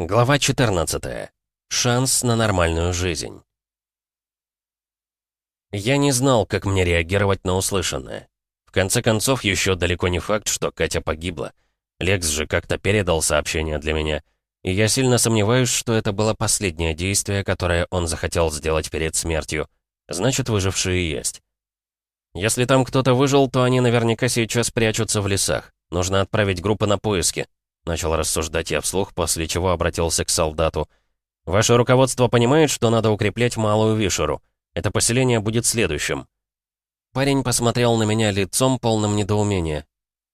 Глава 14. Шанс на нормальную жизнь. Я не знал, как мне реагировать на услышанное. В конце концов, еще далеко не факт, что Катя погибла. Лекс же как-то передал сообщение для меня, и я сильно сомневаюсь, что это было последнее действие, которое он захотел сделать перед смертью. Значит, выжившие есть. Если там кто-то выжил, то они наверняка сейчас прячутся в лесах. Нужно отправить группы на поиски. Начал рассуждать я вслух, после чего обратился к солдату. «Ваше руководство понимает, что надо укреплять Малую Вишеру. Это поселение будет следующим». Парень посмотрел на меня лицом, полным недоумения.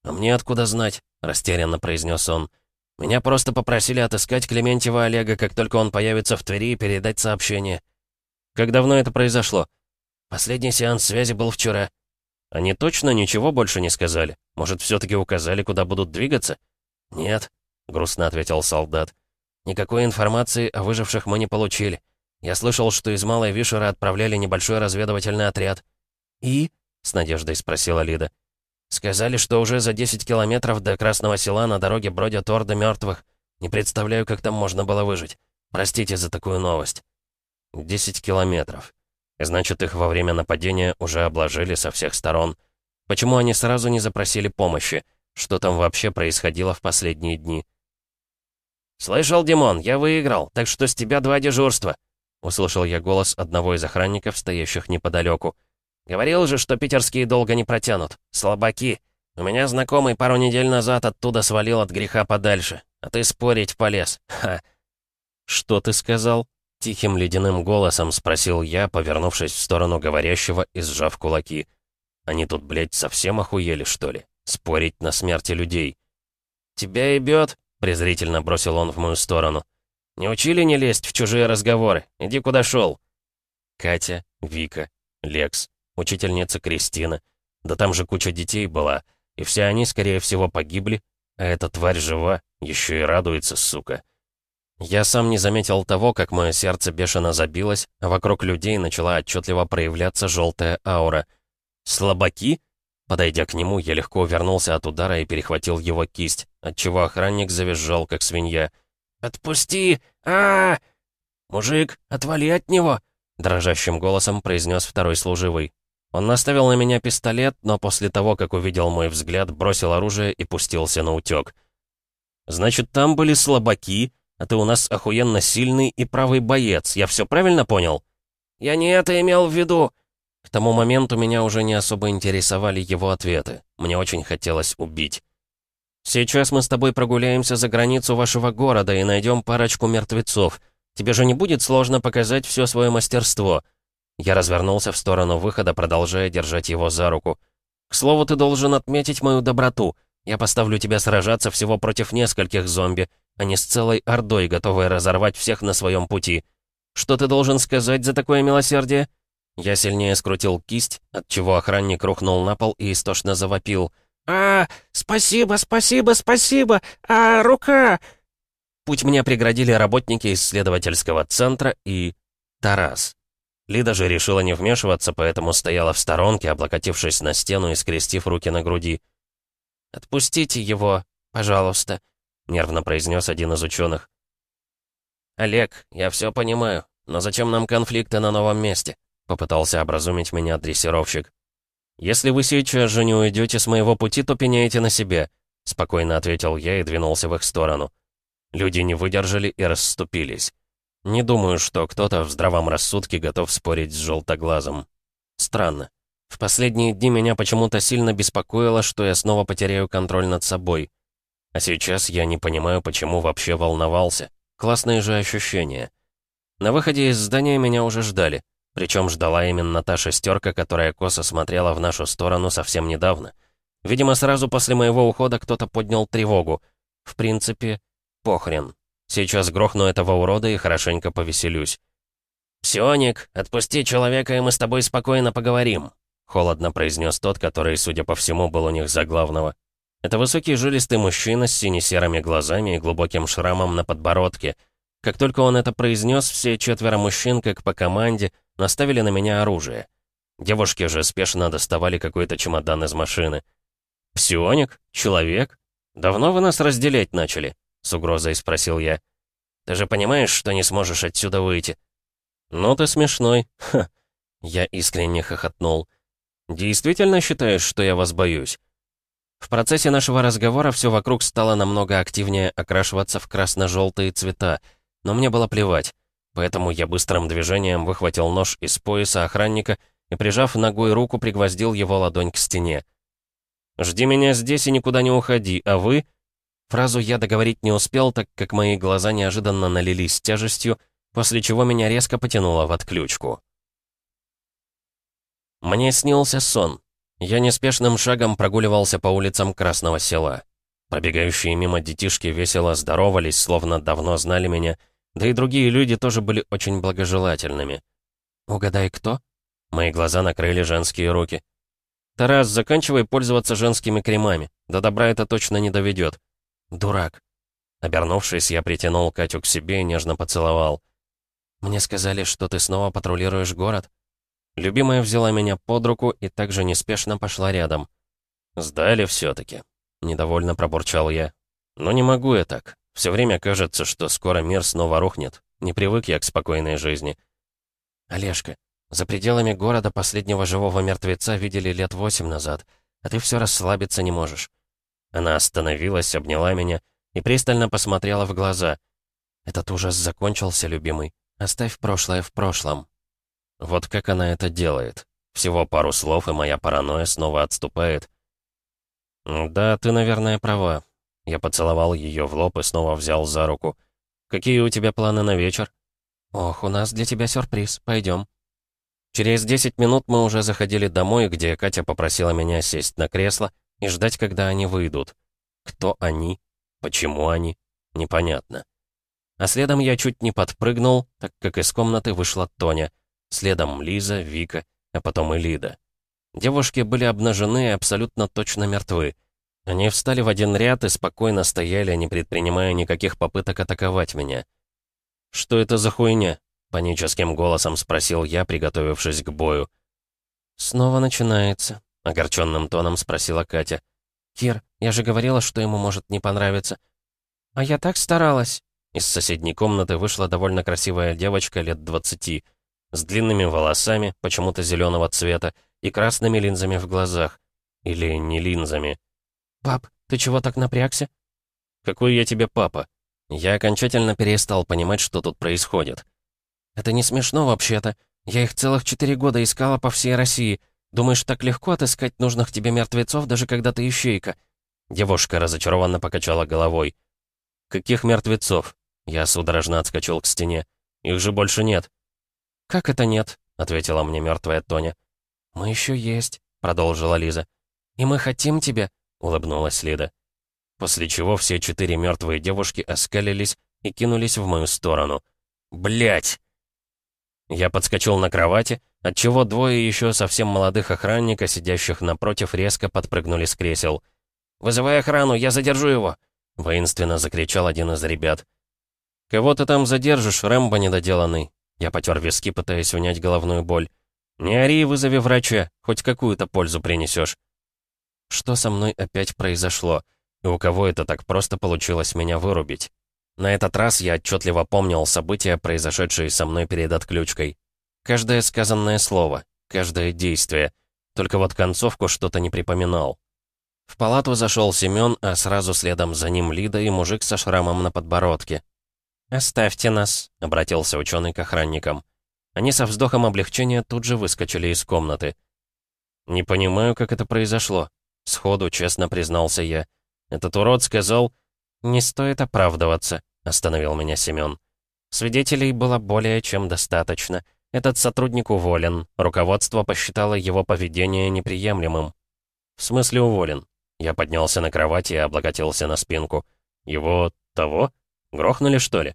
«А мне откуда знать?» — растерянно произнес он. «Меня просто попросили отыскать Клементьева Олега, как только он появится в Твери, и передать сообщение». «Как давно это произошло?» «Последний сеанс связи был вчера». «Они точно ничего больше не сказали? Может, все-таки указали, куда будут двигаться?» «Нет», — грустно ответил солдат. «Никакой информации о выживших мы не получили. Я слышал, что из Малой Вишера отправляли небольшой разведывательный отряд». «И?» — с надеждой спросила Лида. «Сказали, что уже за 10 километров до Красного Села на дороге бродят орды мертвых. Не представляю, как там можно было выжить. Простите за такую новость». «Десять километров. Значит, их во время нападения уже обложили со всех сторон. Почему они сразу не запросили помощи?» Что там вообще происходило в последние дни? «Слышал, Димон, я выиграл, так что с тебя два дежурства!» Услышал я голос одного из охранников, стоящих неподалеку. «Говорил же, что питерские долго не протянут. Слабаки. У меня знакомый пару недель назад оттуда свалил от греха подальше, а ты спорить полез. Ха!» «Что ты сказал?» Тихим ледяным голосом спросил я, повернувшись в сторону говорящего и сжав кулаки. «Они тут, блядь, совсем охуели, что ли?» Спорить на смерти людей. «Тебя и бьет», — презрительно бросил он в мою сторону. «Не учили не лезть в чужие разговоры? Иди куда шел». Катя, Вика, Лекс, учительница Кристина. Да там же куча детей была, и все они, скорее всего, погибли, а эта тварь жива, еще и радуется, сука. Я сам не заметил того, как мое сердце бешено забилось, а вокруг людей начала отчетливо проявляться желтая аура. «Слабаки?» Подойдя к нему, я легко увернулся от удара и перехватил его кисть, отчего охранник завизжал, как свинья. «Отпусти! а, -а, -а «Мужик, отвали от него!» Дрожащим голосом произнес второй служивый. Он наставил на меня пистолет, но после того, как увидел мой взгляд, бросил оружие и пустился на утек. «Значит, там были слабаки, а ты у нас охуенно сильный и правый боец, я все правильно понял?» «Я не это имел в виду!» К тому моменту меня уже не особо интересовали его ответы. Мне очень хотелось убить. «Сейчас мы с тобой прогуляемся за границу вашего города и найдем парочку мертвецов. Тебе же не будет сложно показать все свое мастерство». Я развернулся в сторону выхода, продолжая держать его за руку. «К слову, ты должен отметить мою доброту. Я поставлю тебя сражаться всего против нескольких зомби, а не с целой ордой, готовой разорвать всех на своем пути. Что ты должен сказать за такое милосердие?» Я сильнее скрутил кисть, отчего охранник рухнул на пол и истошно завопил. «А, спасибо, спасибо, спасибо! А, рука!» Путь мне преградили работники исследовательского центра и... Тарас. Лида же решила не вмешиваться, поэтому стояла в сторонке, облокотившись на стену и скрестив руки на груди. «Отпустите его, пожалуйста», — нервно произнес один из ученых. «Олег, я все понимаю, но зачем нам конфликты на новом месте? — попытался образумить меня дрессировщик. «Если вы сейчас же не уйдете с моего пути, то пеняйте на себе», — спокойно ответил я и двинулся в их сторону. Люди не выдержали и расступились. Не думаю, что кто-то в здравом рассудке готов спорить с желтоглазом. Странно. В последние дни меня почему-то сильно беспокоило, что я снова потеряю контроль над собой. А сейчас я не понимаю, почему вообще волновался. Классные же ощущения. На выходе из здания меня уже ждали. Причем ждала именно та шестерка, которая косо смотрела в нашу сторону совсем недавно. Видимо, сразу после моего ухода кто-то поднял тревогу. В принципе, похрен. Сейчас грохну этого урода и хорошенько повеселюсь. «Псионик, отпусти человека, и мы с тобой спокойно поговорим», — холодно произнес тот, который, судя по всему, был у них за главного. Это высокий жилистый мужчина с сине-серыми глазами и глубоким шрамом на подбородке. Как только он это произнес, все четверо мужчин, как по команде, наставили на меня оружие. Девушки же спешно доставали какой-то чемодан из машины. «Псионик? Человек? Давно вы нас разделять начали?» — с угрозой спросил я. Ты же понимаешь, что не сможешь отсюда выйти?» «Ну ты смешной. Ха!» Я искренне хохотнул. «Действительно считаешь, что я вас боюсь?» В процессе нашего разговора все вокруг стало намного активнее окрашиваться в красно-желтые цвета, но мне было плевать. Поэтому я быстрым движением выхватил нож из пояса охранника и, прижав ногой руку, пригвоздил его ладонь к стене. «Жди меня здесь и никуда не уходи, а вы...» Фразу я договорить не успел, так как мои глаза неожиданно налились тяжестью, после чего меня резко потянуло в отключку. Мне снился сон. Я неспешным шагом прогуливался по улицам Красного Села. Пробегающие мимо детишки весело здоровались, словно давно знали меня, да и другие люди тоже были очень благожелательными. «Угадай, кто?» Мои глаза накрыли женские руки. «Тарас, заканчивай пользоваться женскими кремами. До добра это точно не доведет. «Дурак». Обернувшись, я притянул Катю к себе и нежно поцеловал. «Мне сказали, что ты снова патрулируешь город?» Любимая взяла меня под руку и также неспешно пошла рядом. «Сдали все-таки», — недовольно пробурчал я. «Но не могу я так. Все время кажется, что скоро мир снова рухнет. Не привык я к спокойной жизни». «Олежка, за пределами города последнего живого мертвеца видели лет восемь назад, а ты все расслабиться не можешь». Она остановилась, обняла меня и пристально посмотрела в глаза. «Этот ужас закончился, любимый. Оставь прошлое в прошлом». Вот как она это делает. Всего пару слов, и моя паранойя снова отступает. «Да, ты, наверное, права». Я поцеловал ее в лоб и снова взял за руку. «Какие у тебя планы на вечер?» «Ох, у нас для тебя сюрприз. Пойдем». Через 10 минут мы уже заходили домой, где Катя попросила меня сесть на кресло и ждать, когда они выйдут. Кто они? Почему они? Непонятно. А следом я чуть не подпрыгнул, так как из комнаты вышла Тоня — Следом Лиза, Вика, а потом и Лида. Девушки были обнажены и абсолютно точно мертвы. Они встали в один ряд и спокойно стояли, не предпринимая никаких попыток атаковать меня. «Что это за хуйня?» — паническим голосом спросил я, приготовившись к бою. «Снова начинается», — огорченным тоном спросила Катя. «Кир, я же говорила, что ему может не понравиться». «А я так старалась». Из соседней комнаты вышла довольно красивая девочка лет двадцати с длинными волосами, почему-то зеленого цвета, и красными линзами в глазах. Или не линзами. «Пап, ты чего так напрягся?» «Какой я тебе папа?» Я окончательно перестал понимать, что тут происходит. «Это не смешно вообще-то. Я их целых четыре года искала по всей России. Думаешь, так легко отыскать нужных тебе мертвецов, даже когда ты ищейка?» Девушка разочарованно покачала головой. «Каких мертвецов?» Я судорожно отскочил к стене. «Их же больше нет». «Как это нет?» — ответила мне мертвая Тоня. «Мы еще есть», — продолжила Лиза. «И мы хотим тебя», — улыбнулась Лида. После чего все четыре мертвые девушки оскалились и кинулись в мою сторону. Блять! Я подскочил на кровати, отчего двое еще совсем молодых охранника, сидящих напротив, резко подпрыгнули с кресел. «Вызывай охрану, я задержу его!» — воинственно закричал один из ребят. «Кого ты там задержишь, Рэмбо недоделанный?» Я потер виски, пытаясь унять головную боль. «Не ори, вызови врача, хоть какую-то пользу принесешь. Что со мной опять произошло? И у кого это так просто получилось меня вырубить? На этот раз я отчетливо помнил события, произошедшие со мной перед отключкой. Каждое сказанное слово, каждое действие. Только вот концовку что-то не припоминал. В палату зашел Семен, а сразу следом за ним Лида и мужик со шрамом на подбородке. «Оставьте нас», — обратился ученый к охранникам. Они со вздохом облегчения тут же выскочили из комнаты. «Не понимаю, как это произошло», — сходу честно признался я. «Этот урод сказал...» «Не стоит оправдываться», — остановил меня Семен. Свидетелей было более чем достаточно. Этот сотрудник уволен. Руководство посчитало его поведение неприемлемым. «В смысле уволен?» Я поднялся на кровати и облокотился на спинку. «Его... того?» Грохнули, что ли?»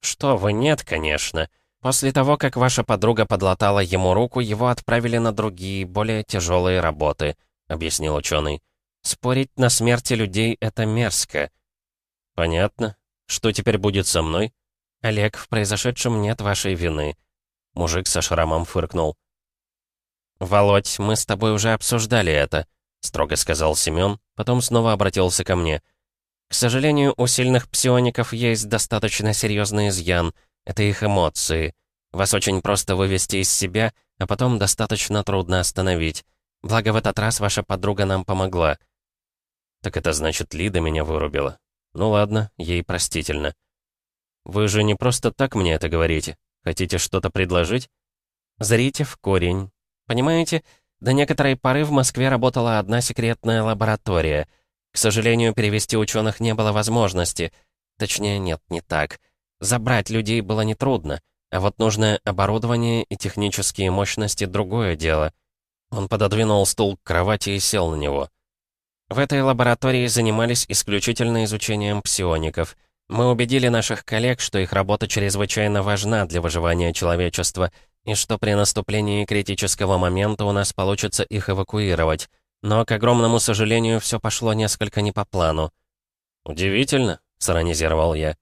«Что вы, нет, конечно. После того, как ваша подруга подлатала ему руку, его отправили на другие, более тяжелые работы», — объяснил ученый. «Спорить на смерти людей — это мерзко». «Понятно. Что теперь будет со мной?» «Олег, в произошедшем нет вашей вины». Мужик со шрамом фыркнул. «Володь, мы с тобой уже обсуждали это», — строго сказал Семен, потом снова обратился ко мне. К сожалению, у сильных псиоников есть достаточно серьезный изъян. Это их эмоции. Вас очень просто вывести из себя, а потом достаточно трудно остановить. Благо, в этот раз ваша подруга нам помогла. Так это значит, Лида меня вырубила. Ну ладно, ей простительно. Вы же не просто так мне это говорите. Хотите что-то предложить? Зрите в корень. Понимаете, до некоторой поры в Москве работала одна секретная лаборатория. К сожалению, перевести ученых не было возможности. Точнее, нет, не так. Забрать людей было нетрудно, а вот нужное оборудование и технические мощности — другое дело. Он пододвинул стул к кровати и сел на него. В этой лаборатории занимались исключительно изучением псиоников. Мы убедили наших коллег, что их работа чрезвычайно важна для выживания человечества, и что при наступлении критического момента у нас получится их эвакуировать. Но, к огромному сожалению, все пошло несколько не по плану. «Удивительно», — сиронизировал я.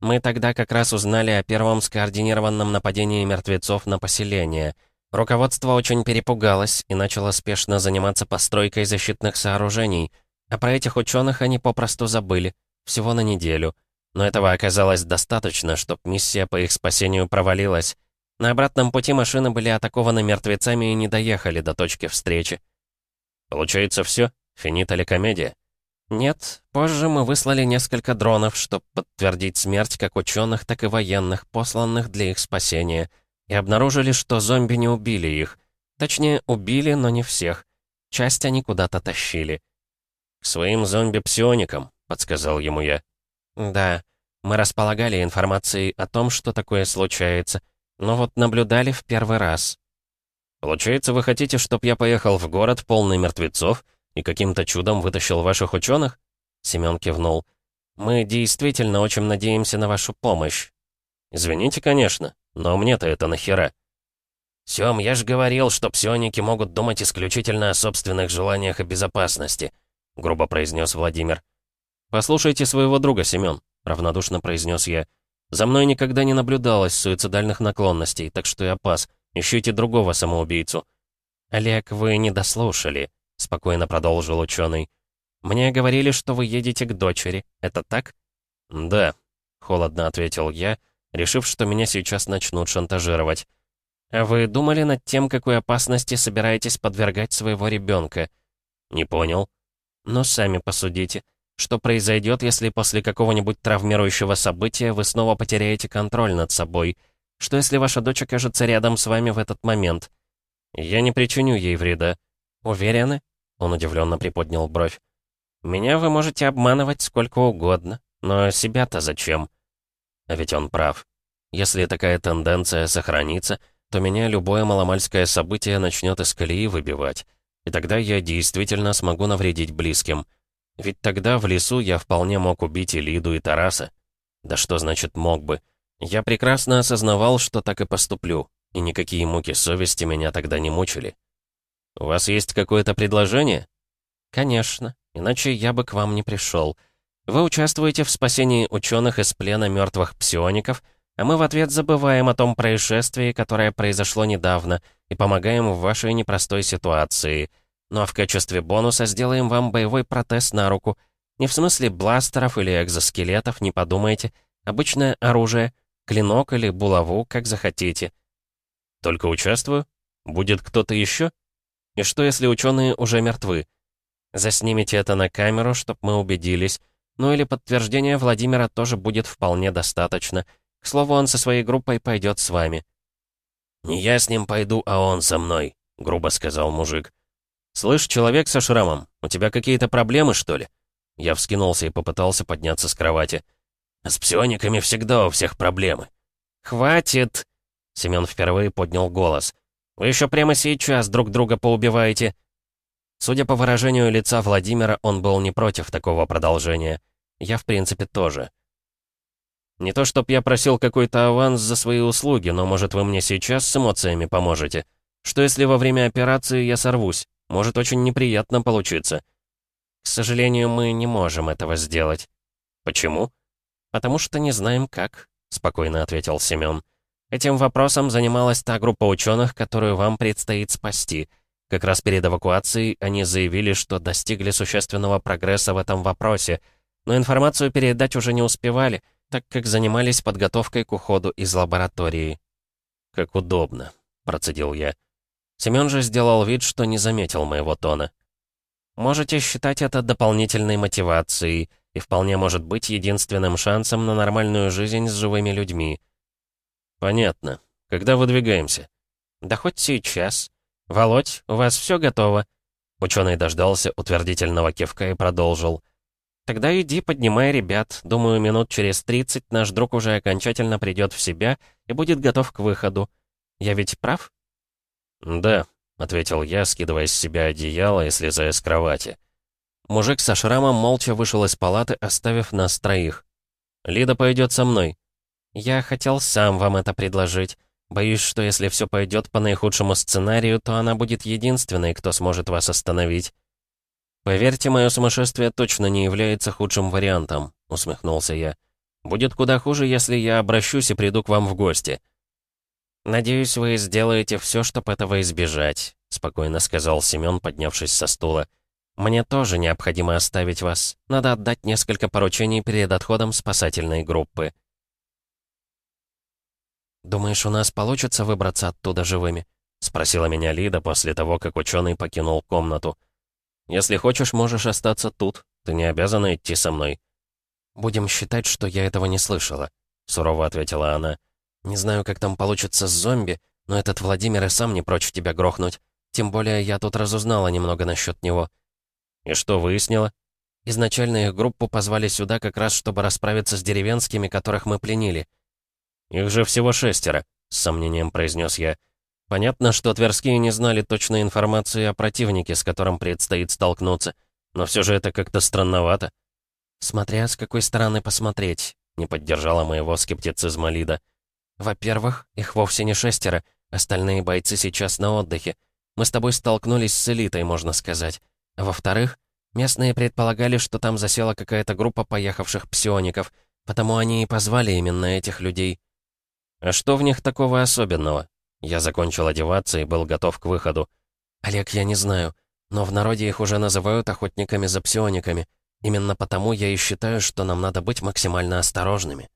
«Мы тогда как раз узнали о первом скоординированном нападении мертвецов на поселение. Руководство очень перепугалось и начало спешно заниматься постройкой защитных сооружений. А про этих ученых они попросту забыли. Всего на неделю. Но этого оказалось достаточно, чтобы миссия по их спасению провалилась. На обратном пути машины были атакованы мертвецами и не доехали до точки встречи. Получается все? Финита ли комедия? Нет, позже мы выслали несколько дронов, чтобы подтвердить смерть как ученых, так и военных, посланных для их спасения, и обнаружили, что зомби не убили их. Точнее, убили, но не всех. Часть они куда-то тащили. «К своим зомби-псионикам», — подсказал ему я. «Да, мы располагали информацией о том, что такое случается, но вот наблюдали в первый раз. Получается, вы хотите, чтобы я поехал в город, полный мертвецов, и каким-то чудом вытащил ваших ученых? Семен кивнул. Мы действительно очень надеемся на вашу помощь. Извините, конечно, но мне-то это нахера? Сём, я же говорил, что псионики могут думать исключительно о собственных желаниях и безопасности, грубо произнес Владимир. Послушайте своего друга, Семен, равнодушно произнес я. За мной никогда не наблюдалось суицидальных наклонностей, так что я пас. Ищите другого самоубийцу». «Олег, вы не дослушали», — спокойно продолжил ученый. «Мне говорили, что вы едете к дочери. Это так?» «Да», — холодно ответил я, решив, что меня сейчас начнут шантажировать. «А вы думали над тем, какой опасности собираетесь подвергать своего ребенка?» «Не понял». «Ну, сами посудите. Что произойдет, если после какого-нибудь травмирующего события вы снова потеряете контроль над собой? Что если ваша дочь окажется рядом с вами в этот момент? Я не причиню ей вреда. Уверены? Он удивленно приподнял бровь. Меня вы можете обманывать сколько угодно, но себя-то зачем? А ведь он прав. Если такая тенденция сохранится, то меня любое маломальское событие начнет из колеи выбивать. И тогда я действительно смогу навредить близким. Ведь тогда в лесу я вполне мог убить и Лиду, и Тараса. Да что значит «мог бы»? Я прекрасно осознавал, что так и поступлю, и никакие муки совести меня тогда не мучили. «У вас есть какое-то предложение?» «Конечно, иначе я бы к вам не пришел. Вы участвуете в спасении ученых из плена мертвых псиоников, а мы в ответ забываем о том происшествии, которое произошло недавно, и помогаем в вашей непростой ситуации. Ну а в качестве бонуса сделаем вам боевой протез на руку. Не в смысле бластеров или экзоскелетов, не подумайте. Обычное оружие, клинок или булаву, как захотите. Только участвую? Будет кто-то еще? И что, если ученые уже мертвы? Заснимите это на камеру, чтобы мы убедились. Ну или подтверждение Владимира тоже будет вполне достаточно. К слову, он со своей группой пойдет с вами. «Не я с ним пойду, а он со мной», — грубо сказал мужик. «Слышь, человек со шрамом, у тебя какие-то проблемы, что ли?» Я вскинулся и попытался подняться с кровати. «С псиониками всегда у всех проблемы». «Хватит!» Семен впервые поднял голос. «Вы еще прямо сейчас друг друга поубиваете». Судя по выражению лица Владимира, он был не против такого продолжения. Я, в принципе, тоже. «Не то чтоб я просил какой-то аванс за свои услуги, но, может, вы мне сейчас с эмоциями поможете? Что если во время операции я сорвусь? Может очень неприятно получиться. К сожалению, мы не можем этого сделать. Почему? Потому что не знаем как, спокойно ответил Семен. Этим вопросом занималась та группа ученых, которую вам предстоит спасти. Как раз перед эвакуацией они заявили, что достигли существенного прогресса в этом вопросе. Но информацию передать уже не успевали, так как занимались подготовкой к уходу из лаборатории. «Как удобно», — процедил я. Семён же сделал вид, что не заметил моего тона. «Можете считать это дополнительной мотивацией и вполне может быть единственным шансом на нормальную жизнь с живыми людьми». «Понятно. Когда выдвигаемся?» «Да хоть сейчас. Володь, у вас все готово?» Ученый дождался утвердительного кивка и продолжил. «Тогда иди, поднимай ребят. Думаю, минут через 30 наш друг уже окончательно придет в себя и будет готов к выходу. Я ведь прав?» «Да», — ответил я, скидывая с себя одеяло и слезая с кровати. Мужик со шрамом молча вышел из палаты, оставив нас троих. «Лида пойдет со мной». «Я хотел сам вам это предложить. Боюсь, что если все пойдет по наихудшему сценарию, то она будет единственной, кто сможет вас остановить». «Поверьте, мое сумасшествие точно не является худшим вариантом», — усмехнулся я. «Будет куда хуже, если я обращусь и приду к вам в гости». «Надеюсь, вы сделаете все, чтобы этого избежать», — спокойно сказал Семен, поднявшись со стула. «Мне тоже необходимо оставить вас. Надо отдать несколько поручений перед отходом спасательной группы». «Думаешь, у нас получится выбраться оттуда живыми?» — спросила меня Лида после того, как ученый покинул комнату. Если хочешь, можешь остаться тут. Ты не обязана идти со мной». «Будем считать, что я этого не слышала», — сурово ответила она. «Не знаю, как там получится с зомби, но этот Владимир и сам не прочь тебя грохнуть. Тем более я тут разузнала немного насчет него». «И что выяснила?» «Изначально их группу позвали сюда как раз, чтобы расправиться с деревенскими, которых мы пленили». «Их же всего шестеро», — с сомнением произнес я. Понятно, что Тверские не знали точной информации о противнике, с которым предстоит столкнуться, но все же это как-то странновато. «Смотря с какой стороны посмотреть», — не поддержала моего скептицизма Лида. «Во-первых, их вовсе не шестеро, остальные бойцы сейчас на отдыхе. Мы с тобой столкнулись с элитой, можно сказать. Во-вторых, местные предполагали, что там засела какая-то группа поехавших псиоников, потому они и позвали именно этих людей». «А что в них такого особенного?» Я закончил одеваться и был готов к выходу. «Олег, я не знаю, но в народе их уже называют охотниками за псиониками. Именно потому я и считаю, что нам надо быть максимально осторожными».